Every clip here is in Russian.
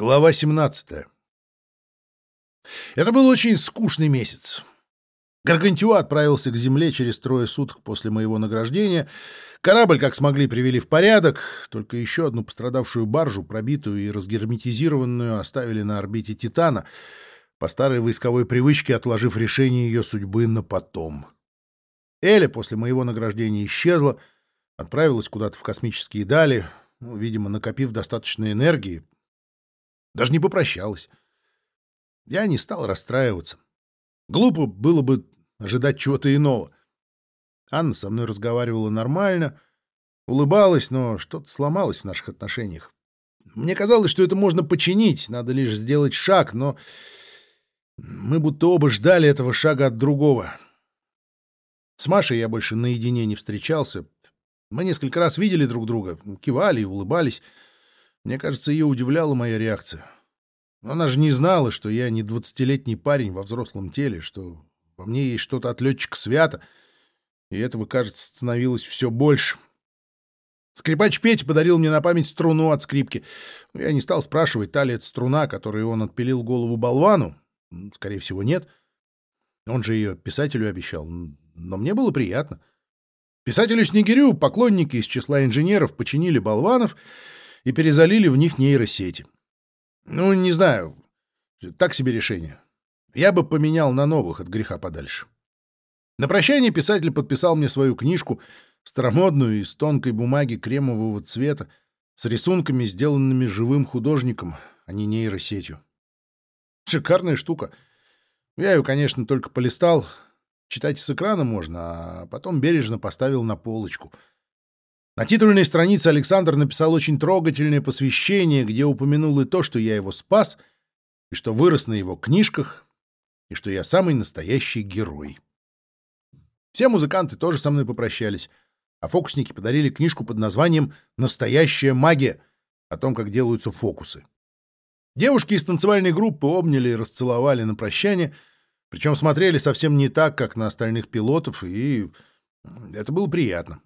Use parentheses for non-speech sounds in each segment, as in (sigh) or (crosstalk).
Глава 17. Это был очень скучный месяц. Гаргантюа отправился к земле через трое суток после моего награждения. Корабль, как смогли, привели в порядок. Только еще одну пострадавшую баржу, пробитую и разгерметизированную, оставили на орбите Титана, по старой войсковой привычке отложив решение ее судьбы на потом. Эля после моего награждения исчезла, отправилась куда-то в космические дали, ну, видимо, накопив достаточно энергии, даже не попрощалась. Я не стал расстраиваться. Глупо было бы ожидать чего-то иного. Анна со мной разговаривала нормально, улыбалась, но что-то сломалось в наших отношениях. Мне казалось, что это можно починить, надо лишь сделать шаг, но мы будто оба ждали этого шага от другого. С Машей я больше наедине не встречался. Мы несколько раз видели друг друга, кивали и улыбались. Мне кажется, ее удивляла моя реакция. Но она же не знала, что я не двадцатилетний парень во взрослом теле, что во мне есть что-то от летчика свята, и этого, кажется, становилось все больше. Скрипач Петя подарил мне на память струну от скрипки. Я не стал спрашивать, та ли это струна, которой он отпилил голову болвану. Скорее всего, нет. Он же ее писателю обещал. Но мне было приятно. Писателю Снегирю поклонники из числа инженеров починили болванов — и перезалили в них нейросети. Ну, не знаю, так себе решение. Я бы поменял на новых от греха подальше. На прощание писатель подписал мне свою книжку, старомодную из тонкой бумаги кремового цвета, с рисунками, сделанными живым художником, а не нейросетью. Шикарная штука. Я ее, конечно, только полистал. Читать с экрана можно, а потом бережно поставил на полочку — на титульной странице Александр написал очень трогательное посвящение, где упомянул и то, что я его спас, и что вырос на его книжках, и что я самый настоящий герой. Все музыканты тоже со мной попрощались, а фокусники подарили книжку под названием «Настоящая магия» о том, как делаются фокусы. Девушки из танцевальной группы обняли и расцеловали на прощание, причем смотрели совсем не так, как на остальных пилотов, и это было приятно.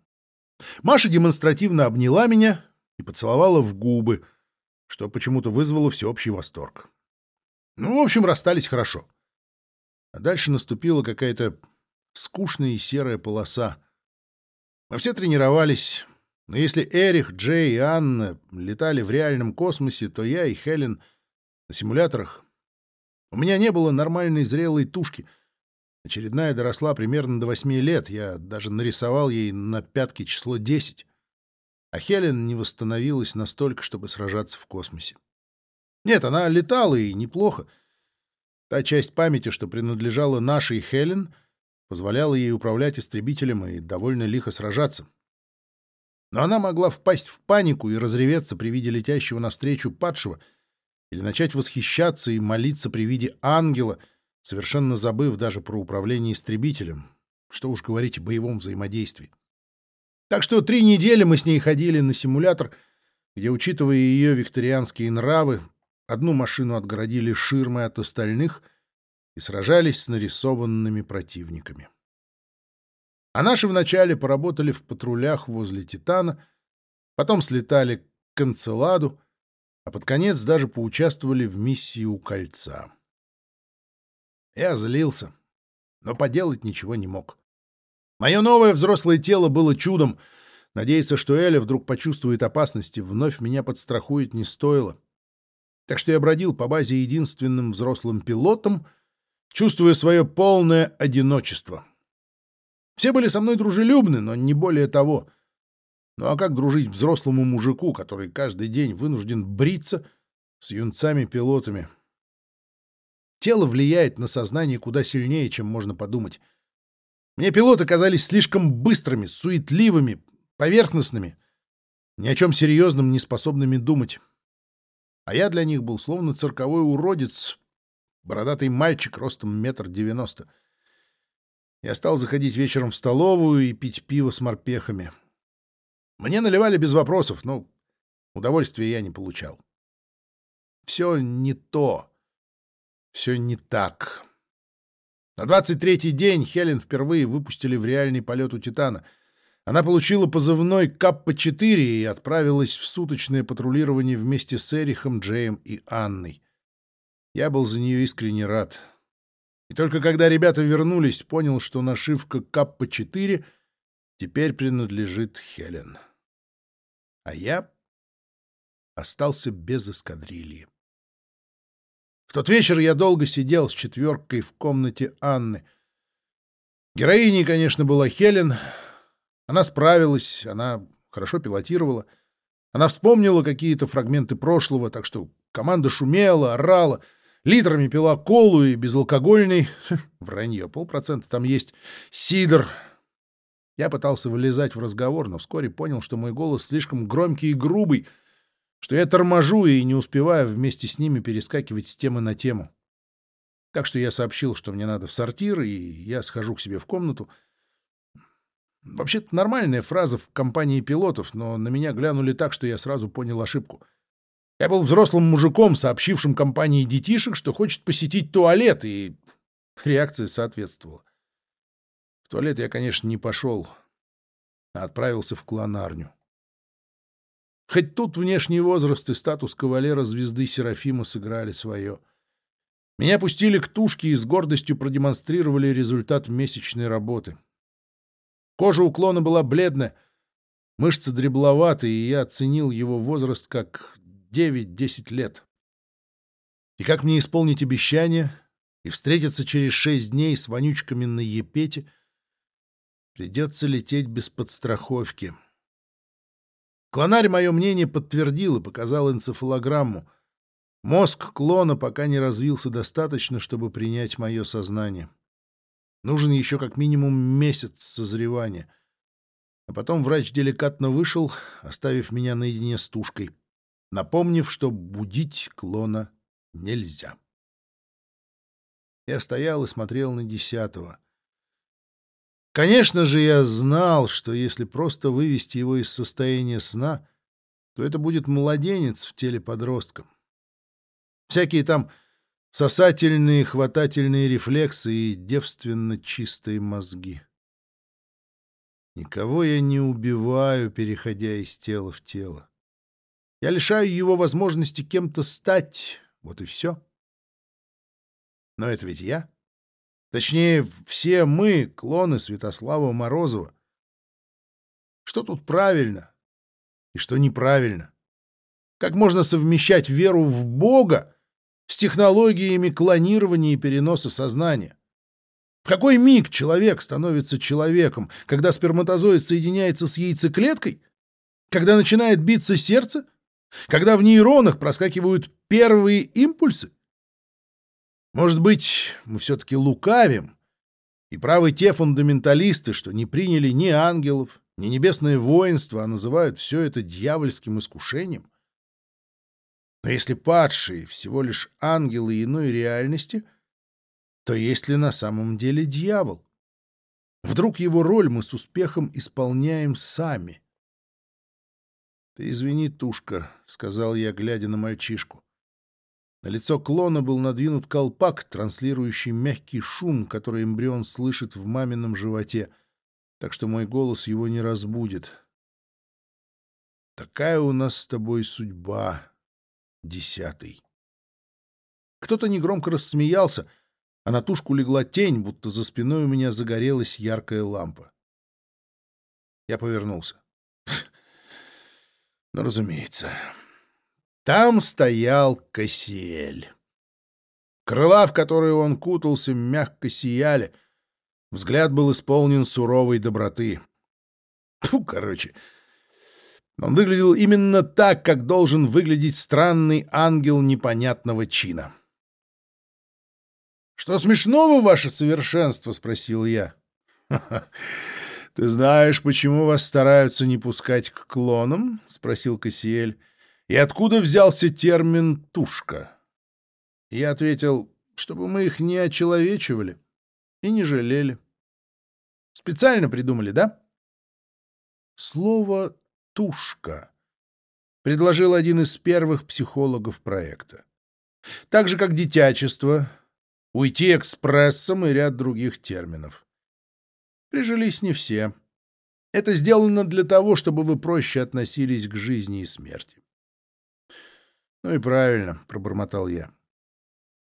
Маша демонстративно обняла меня и поцеловала в губы, что почему-то вызвало всеобщий восторг. Ну, в общем, расстались хорошо. А дальше наступила какая-то скучная и серая полоса. Мы все тренировались, но если Эрих, Джей и Анна летали в реальном космосе, то я и Хелен на симуляторах. У меня не было нормальной зрелой тушки — Очередная доросла примерно до восьми лет, я даже нарисовал ей на пятке число десять. А Хелен не восстановилась настолько, чтобы сражаться в космосе. Нет, она летала и неплохо. Та часть памяти, что принадлежала нашей Хелен, позволяла ей управлять истребителем и довольно лихо сражаться. Но она могла впасть в панику и разреветься при виде летящего навстречу падшего, или начать восхищаться и молиться при виде ангела — совершенно забыв даже про управление истребителем, что уж говорить о боевом взаимодействии. Так что три недели мы с ней ходили на симулятор, где, учитывая ее викторианские нравы, одну машину отгородили ширмой от остальных и сражались с нарисованными противниками. А наши вначале поработали в патрулях возле «Титана», потом слетали к Канцеладу, а под конец даже поучаствовали в миссии у Кольца. Я злился, но поделать ничего не мог. Мое новое взрослое тело было чудом. Надеяться, что Эля вдруг почувствует опасность и вновь меня подстрахует, не стоило. Так что я бродил по базе единственным взрослым пилотом, чувствуя свое полное одиночество. Все были со мной дружелюбны, но не более того. Ну а как дружить взрослому мужику, который каждый день вынужден бриться с юнцами-пилотами? Тело влияет на сознание куда сильнее, чем можно подумать. Мне пилоты казались слишком быстрыми, суетливыми, поверхностными, ни о чем серьезном не способными думать. А я для них был словно цирковой уродец, бородатый мальчик ростом метр девяносто. Я стал заходить вечером в столовую и пить пиво с морпехами. Мне наливали без вопросов, но удовольствия я не получал. Все не то все не так. На 23-й день Хелен впервые выпустили в реальный полет у «Титана». Она получила позывной Каппа-4 и отправилась в суточное патрулирование вместе с Эрихом, Джеем и Анной. Я был за нее искренне рад. И только когда ребята вернулись, понял, что нашивка Каппа-4 теперь принадлежит Хелен. А я остался без эскадрильи. Тот вечер я долго сидел с четверкой в комнате Анны. Героиней, конечно, была Хелен. Она справилась, она хорошо пилотировала. Она вспомнила какие-то фрагменты прошлого, так что команда шумела, орала, литрами пила колу и безалкогольный... Вранье, полпроцента там есть. Сидр. Я пытался вылезать в разговор, но вскоре понял, что мой голос слишком громкий и грубый — что я торможу и не успеваю вместе с ними перескакивать с темы на тему. Так что я сообщил, что мне надо в сортир, и я схожу к себе в комнату. Вообще-то нормальная фраза в компании пилотов, но на меня глянули так, что я сразу понял ошибку. Я был взрослым мужиком, сообщившим компании детишек, что хочет посетить туалет, и реакция соответствовала. В туалет я, конечно, не пошел, а отправился в клонарню. Хоть тут внешний возраст и статус кавалера звезды Серафима сыграли свое. Меня пустили к тушке и с гордостью продемонстрировали результат месячной работы. Кожа уклона была бледная, мышцы дребловаты, и я оценил его возраст как 9-10 лет. И как мне исполнить обещание и встретиться через шесть дней с вонючками на Епете, придется лететь без подстраховки. — Клонарь мое мнение подтвердил и показал энцефалограмму. Мозг клона пока не развился достаточно, чтобы принять мое сознание. Нужен еще как минимум месяц созревания. А потом врач деликатно вышел, оставив меня наедине с тушкой, напомнив, что будить клона нельзя. Я стоял и смотрел на десятого. Конечно же, я знал, что если просто вывести его из состояния сна, то это будет младенец в теле подростка. Всякие там сосательные, хватательные рефлексы и девственно чистые мозги. Никого я не убиваю, переходя из тела в тело. Я лишаю его возможности кем-то стать, вот и все. Но это ведь я. Точнее, все мы — клоны Святослава Морозова. Что тут правильно и что неправильно? Как можно совмещать веру в Бога с технологиями клонирования и переноса сознания? В какой миг человек становится человеком? Когда сперматозоид соединяется с яйцеклеткой? Когда начинает биться сердце? Когда в нейронах проскакивают первые импульсы? Может быть, мы все-таки лукавим, и правы те фундаменталисты, что не приняли ни ангелов, ни небесное воинство, а называют все это дьявольским искушением? Но если падшие всего лишь ангелы иной реальности, то есть ли на самом деле дьявол? Вдруг его роль мы с успехом исполняем сами? — Ты извини, Тушка, — сказал я, глядя на мальчишку. На лицо клона был надвинут колпак, транслирующий мягкий шум, который эмбрион слышит в мамином животе, так что мой голос его не разбудит. Такая у нас с тобой судьба, десятый. Кто-то негромко рассмеялся, а на тушку легла тень, будто за спиной у меня загорелась яркая лампа. Я повернулся. Ну, разумеется. Там стоял Кассиэль. Крыла, в которые он кутался, мягко сияли. Взгляд был исполнен суровой доброты. Фу, короче. Он выглядел именно так, как должен выглядеть странный ангел непонятного чина. «Что смешного, ваше совершенство?» — спросил я. «Ты знаешь, почему вас стараются не пускать к клонам?» — спросил Кассиэль. И откуда взялся термин «тушка»? Я ответил, чтобы мы их не очеловечивали и не жалели. Специально придумали, да? Слово «тушка» предложил один из первых психологов проекта. Так же, как «дитячество», «уйти экспрессом» и ряд других терминов. Прижились не все. Это сделано для того, чтобы вы проще относились к жизни и смерти. Ну и правильно, пробормотал я.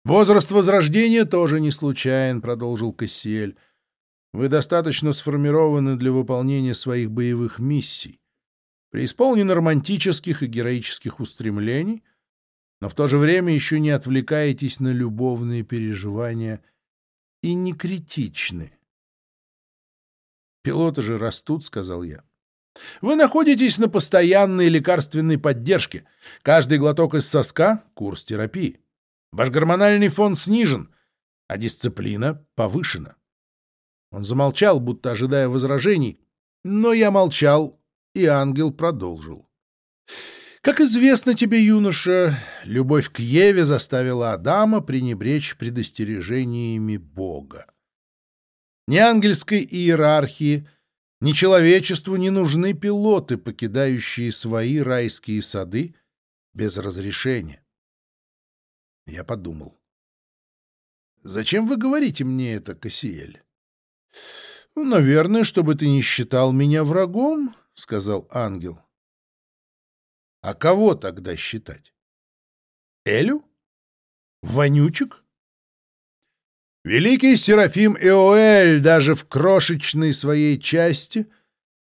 Возраст возрождения тоже не случайен, продолжил Кассиэль. Вы достаточно сформированы для выполнения своих боевых миссий, преисполнены романтических и героических устремлений, но в то же время еще не отвлекаетесь на любовные переживания и не критичны. «Пилоты же растут», — сказал я. «Вы находитесь на постоянной лекарственной поддержке. Каждый глоток из соска — курс терапии. Ваш гормональный фон снижен, а дисциплина повышена». Он замолчал, будто ожидая возражений, но я молчал, и ангел продолжил. Как известно тебе, юноша, любовь к Еве заставила Адама пренебречь предостережениями Бога. Ни ангельской иерархии, ни человечеству не нужны пилоты, покидающие свои райские сады без разрешения. Я подумал. «Зачем вы говорите мне это, Кассиэль?» «Ну, наверное, чтобы ты не считал меня врагом», — сказал ангел. «А кого тогда считать? Элю? Вонючек?» Великий Серафим Иоэль даже в крошечной своей части,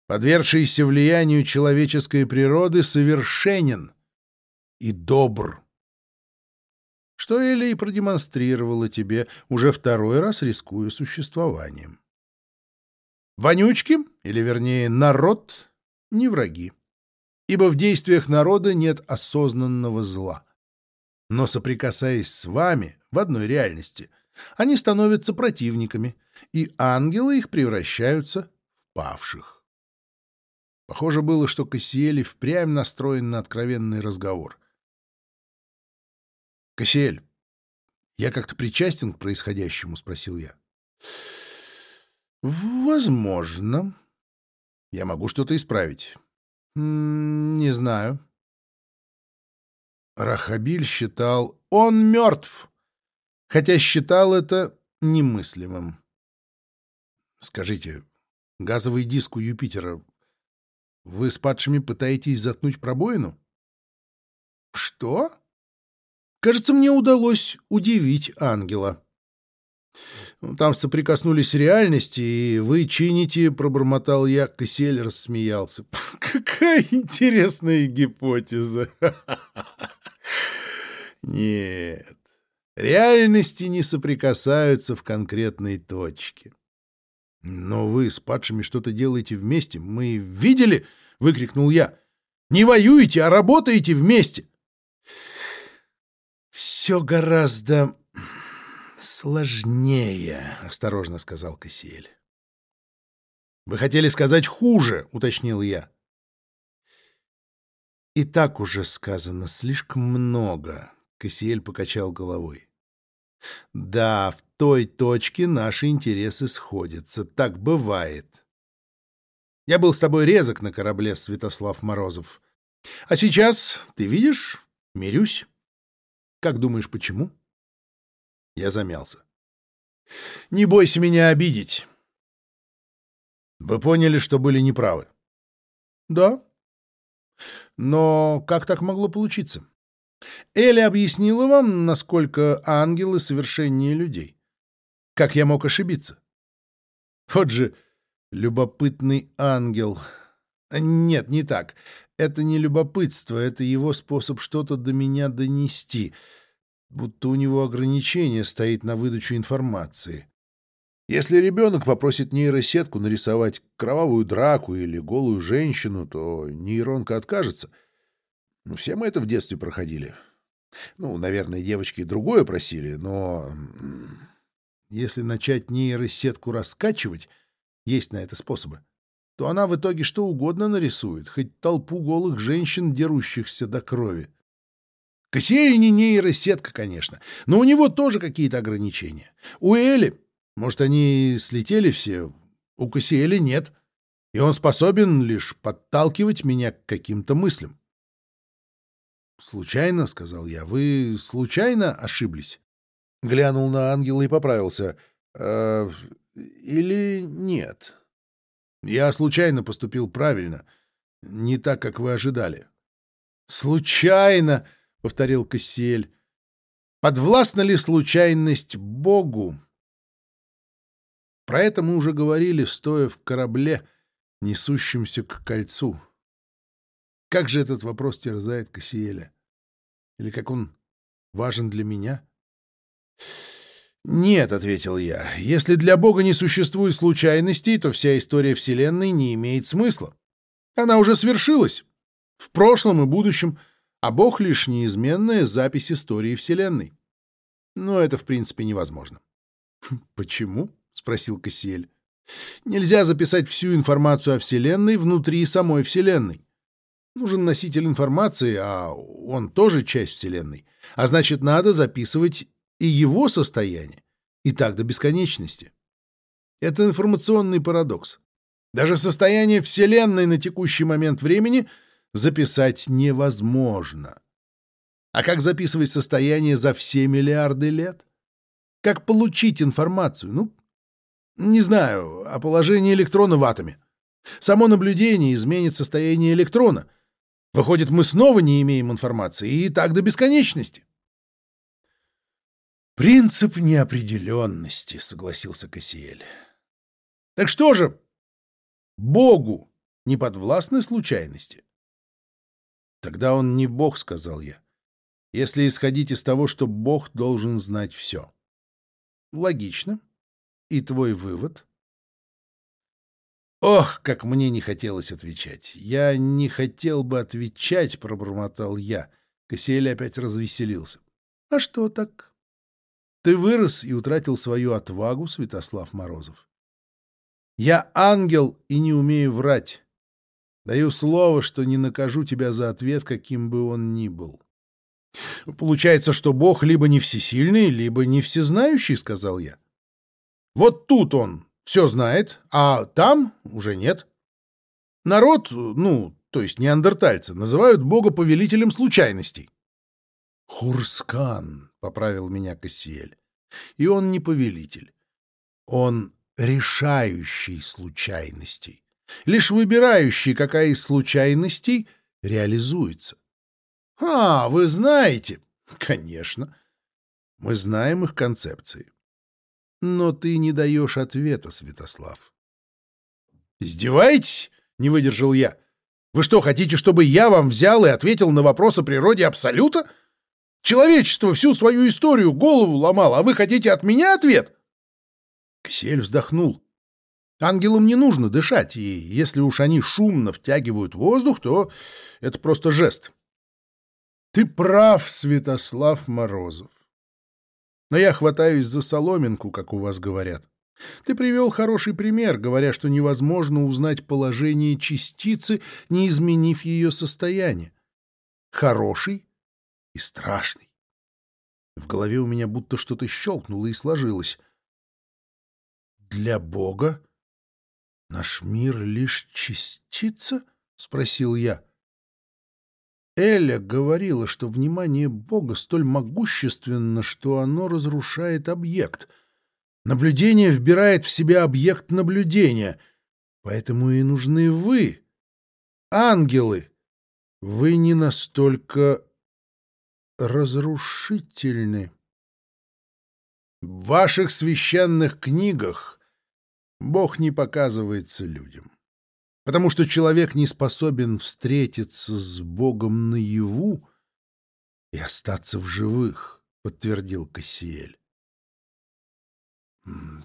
подвергшийся влиянию человеческой природы, совершенен и добр. Что Эля и продемонстрировала тебе, уже второй раз рискуя существованием. Вонючки, или вернее народ, не враги, ибо в действиях народа нет осознанного зла. Но соприкасаясь с вами в одной реальности — они становятся противниками, и ангелы их превращаются в павших. Похоже было, что Кассиэль впрямь настроен на откровенный разговор. «Кассиэль, я как-то причастен к происходящему?» — спросил я. «Возможно. Я могу что-то исправить. не знаю». Рахабиль считал, он мертв хотя считал это немыслимым. Скажите, газовый диск у Юпитера, вы с падшими пытаетесь заткнуть пробоину? Что? Кажется, мне удалось удивить ангела. Там соприкоснулись реальности, и вы чините, — пробормотал я. Кассиэль рассмеялся. (laughs) Какая интересная гипотеза. (laughs) Нет, Реальности не соприкасаются в конкретной точке. «Но вы с падшими что-то делаете вместе. Мы видели?» — выкрикнул я. «Не воюете, а работаете вместе!» «Все гораздо сложнее», — осторожно сказал Кассиэль. «Вы хотели сказать хуже», — уточнил я. «И так уже сказано слишком много», — Кассиэль покачал головой. Да, в той точке наши интересы сходятся. Так бывает. Я был с тобой резок на корабле, Святослав Морозов. А сейчас, ты видишь, мирюсь. Как думаешь, почему? Я замялся. Не бойся меня обидеть. Вы поняли, что были неправы? Да. Но как так могло получиться? Элли объяснила вам, насколько ангелы совершеннее людей. Как я мог ошибиться? Вот же любопытный ангел. Нет, не так. Это не любопытство, это его способ что-то до меня донести, будто у него ограничение стоит на выдачу информации. Если ребенок попросит нейросетку нарисовать кровавую драку или голую женщину, то нейронка откажется — ну, все мы это в детстве проходили. Ну, наверное, девочки другое просили, но если начать нейросетку раскачивать, есть на это способы, то она в итоге что угодно нарисует, хоть толпу голых женщин, дерущихся до крови. Кассиэль не нейросетка, конечно, но у него тоже какие-то ограничения. У Эли, может, они слетели все, у Кассиэля нет, и он способен лишь подталкивать меня к каким-то мыслям. «Случайно», — сказал я, — «вы случайно ошиблись?» Глянул на ангела и поправился. «Э, «Или нет?» Я случайно поступил правильно, не так, как вы ожидали. «Случайно!» — повторил Кассиэль. «Подвластна ли случайность Богу?» Про это мы уже говорили, стоя в корабле, несущемся к кольцу. Как же этот вопрос терзает Кассиэля? Или как он важен для меня? «Нет», — ответил я, — «если для Бога не существует случайностей, то вся история Вселенной не имеет смысла. Она уже свершилась. В прошлом и будущем, а Бог — лишь неизменная запись истории Вселенной. Но это, в принципе, невозможно». «Почему?» — спросил Кассиэль. «Нельзя записать всю информацию о Вселенной внутри самой Вселенной. Нужен носитель информации, а он тоже часть Вселенной. А значит, надо записывать и его состояние, и так до бесконечности. Это информационный парадокс. Даже состояние Вселенной на текущий момент времени записать невозможно. А как записывать состояние за все миллиарды лет? Как получить информацию? Ну, не знаю, о положении электрона в атоме. Само наблюдение изменит состояние электрона. Выходит, мы снова не имеем информации, и так до бесконечности. «Принцип неопределенности», — согласился Кассиэль. «Так что же, Богу не подвластны случайности?» «Тогда он не Бог», — сказал я, — «если исходить из того, что Бог должен знать все». «Логично. И твой вывод?» Ох, как мне не хотелось отвечать. Я не хотел бы отвечать, пробормотал я. Кассиэль опять развеселился. А что так? Ты вырос и утратил свою отвагу, Святослав Морозов. Я ангел и не умею врать. Даю слово, что не накажу тебя за ответ, каким бы он ни был. Получается, что Бог либо не всесильный, либо не всезнающий, сказал я. Вот тут он все знает, а там уже нет. Народ, ну, то есть неандертальцы, называют Бога повелителем случайностей. Хурскан, — поправил меня Кассиэль. И он не повелитель. Он решающий случайностей. Лишь выбирающий, какая из случайностей реализуется. — А, вы знаете? — Конечно. Мы знаем их концепции. Но ты не даешь ответа, Святослав. — Издеваетесь? — не выдержал я. — Вы что, хотите, чтобы я вам взял и ответил на вопрос о природе Абсолюта? — Человечество всю свою историю голову ломало, а вы хотите от меня ответ? Ксель вздохнул. Ангелам не нужно дышать, и если уж они шумно втягивают воздух, то это просто жест. Ты прав, Святослав Морозов. Но я хватаюсь за соломинку, как у вас говорят. Ты привел хороший пример, говоря, что невозможно узнать положение частицы, не изменив ее состояние. Хороший и страшный. В голове у меня будто что-то щелкнуло и сложилось. «Для Бога наш мир лишь частица?» — спросил я. Эля говорила, что внимание Бога столь могущественно, что оно разрушает объект. Наблюдение вбирает в себя объект наблюдения. Поэтому и нужны вы, ангелы. Вы не настолько разрушительны. В ваших священных книгах Бог не показывается людям, потому что человек не способен встретиться с Богом наяву и остаться в живых, — подтвердил Кассиэль.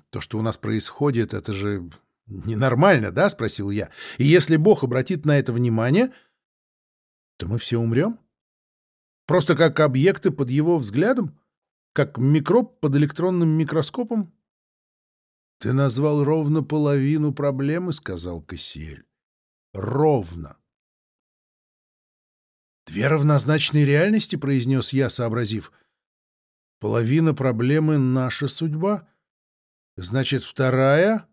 «То, что у нас происходит, это же ненормально, да?» — спросил я. «И если Бог обратит на это внимание, то мы все умрем?» Просто как объекты под его взглядом? Как микроб под электронным микроскопом? — Ты назвал ровно половину проблемы, — сказал Кассиэль. — Ровно. — Две равнозначные реальности, — произнес я, сообразив. — Половина проблемы — наша судьба. Значит, вторая...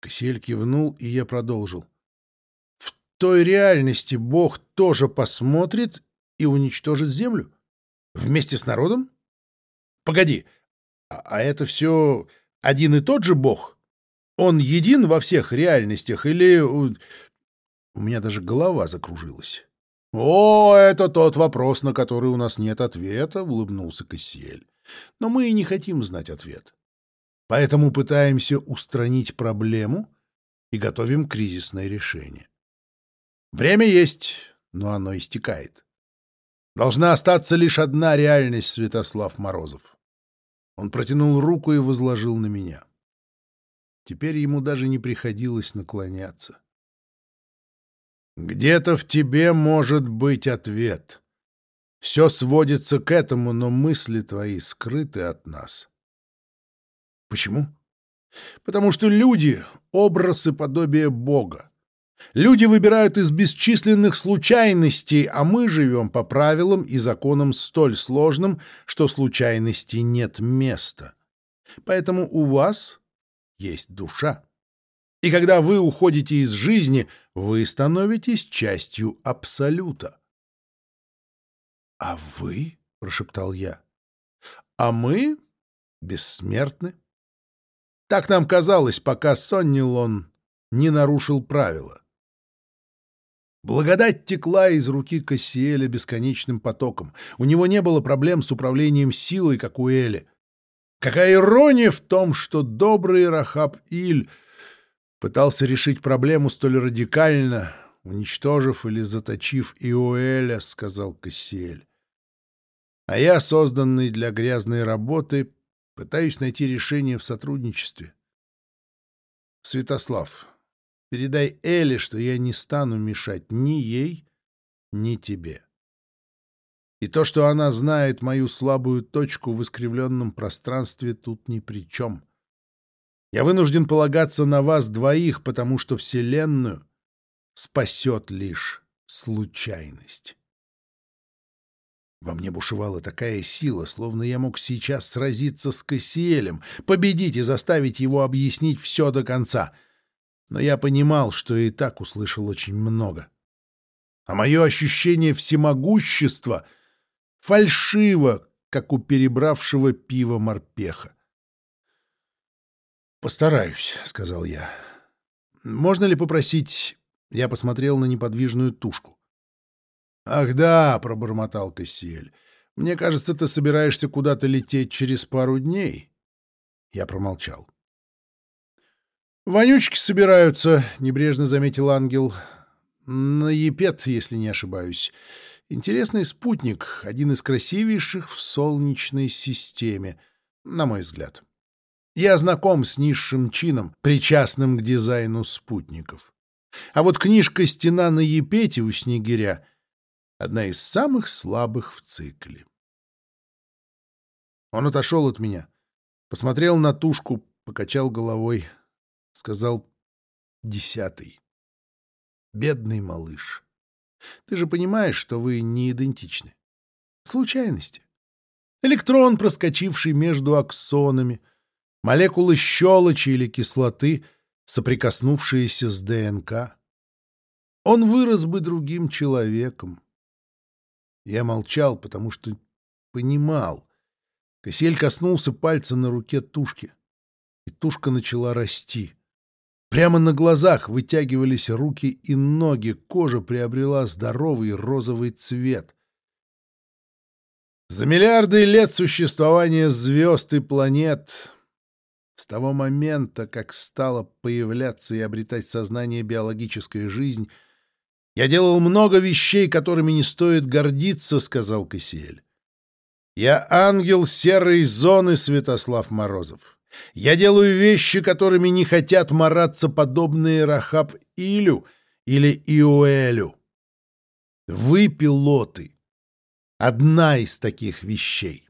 Кассиэль кивнул, и я продолжил. — В той реальности Бог тоже посмотрит и уничтожит землю? Вместе с народом? Погоди, а, а это все один и тот же бог? Он един во всех реальностях или... У меня даже голова закружилась. «О, это тот вопрос, на который у нас нет ответа», — улыбнулся Кассиэль. «Но мы и не хотим знать ответ. Поэтому пытаемся устранить проблему и готовим кризисное решение. Время есть, но оно истекает. Должна остаться лишь одна реальность, Святослав Морозов. Он протянул руку и возложил на меня. Теперь ему даже не приходилось наклоняться. Где-то в тебе может быть ответ. Все сводится к этому, но мысли твои скрыты от нас. Почему? Потому что люди — образ и подобие Бога. Люди выбирают из бесчисленных случайностей, а мы живем по правилам и законам столь сложным, что случайностей нет места. Поэтому у вас есть душа. И когда вы уходите из жизни, вы становитесь частью Абсолюта. — А вы? — прошептал я. — А мы бессмертны. Так нам казалось, пока Соннилон не нарушил правила. Благодать текла из руки Кассиэля бесконечным потоком. У него не было проблем с управлением силой, как у Эли. Какая ирония в том, что добрый Рахаб Иль пытался решить проблему столь радикально, уничтожив или заточив Иоэля, — сказал Кассиэль. А я, созданный для грязной работы, пытаюсь найти решение в сотрудничестве. Святослав, передай Эле, что я не стану мешать ни ей, ни тебе. И то, что она знает мою слабую точку в искривленном пространстве, тут ни при чем. — я вынужден полагаться на вас двоих, потому что Вселенную спасет лишь случайность. Во мне бушевала такая сила, словно я мог сейчас сразиться с Кассиэлем, победить и заставить его объяснить все до конца. Но я понимал, что и так услышал очень много. А мое ощущение всемогущества фальшиво, как у перебравшего пива морпеха. «Постараюсь», — сказал я. «Можно ли попросить...» Я посмотрел на неподвижную тушку. «Ах да», — пробормотал Кассиэль. «Мне кажется, ты собираешься куда-то лететь через пару дней». Я промолчал. «Вонючки собираются», — небрежно заметил ангел. «На Епет, если не ошибаюсь. Интересный спутник, один из красивейших в Солнечной системе, на мой взгляд». Я знаком с низшим чином, причастным к дизайну спутников. А вот книжка «Стена на Епете» у Снегиря — одна из самых слабых в цикле. Он отошел от меня, посмотрел на тушку, покачал головой, сказал «десятый». «Бедный малыш, ты же понимаешь, что вы не идентичны. Случайности. Электрон, проскочивший между аксонами — молекулы щелочи или кислоты, соприкоснувшиеся с ДНК. Он вырос бы другим человеком. Я молчал, потому что понимал. Косель коснулся пальца на руке тушки, и тушка начала расти. Прямо на глазах вытягивались руки и ноги, кожа приобрела здоровый розовый цвет. За миллиарды лет существования звезд и планет с того момента, как стала появляться и обретать сознание биологическая жизнь, я делал много вещей, которыми не стоит гордиться, — сказал Кассиэль. Я ангел серой зоны, Святослав Морозов. Я делаю вещи, которыми не хотят мараться подобные Рахаб Илю или Иоэлю. Вы, пилоты, одна из таких вещей.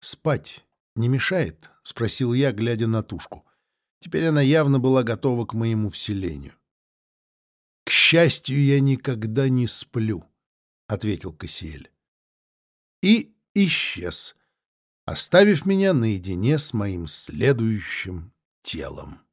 Спать не мешает?» — спросил я, глядя на тушку. Теперь она явно была готова к моему вселению. «К счастью, я никогда не сплю», — ответил Кассиэль. И исчез, оставив меня наедине с моим следующим телом.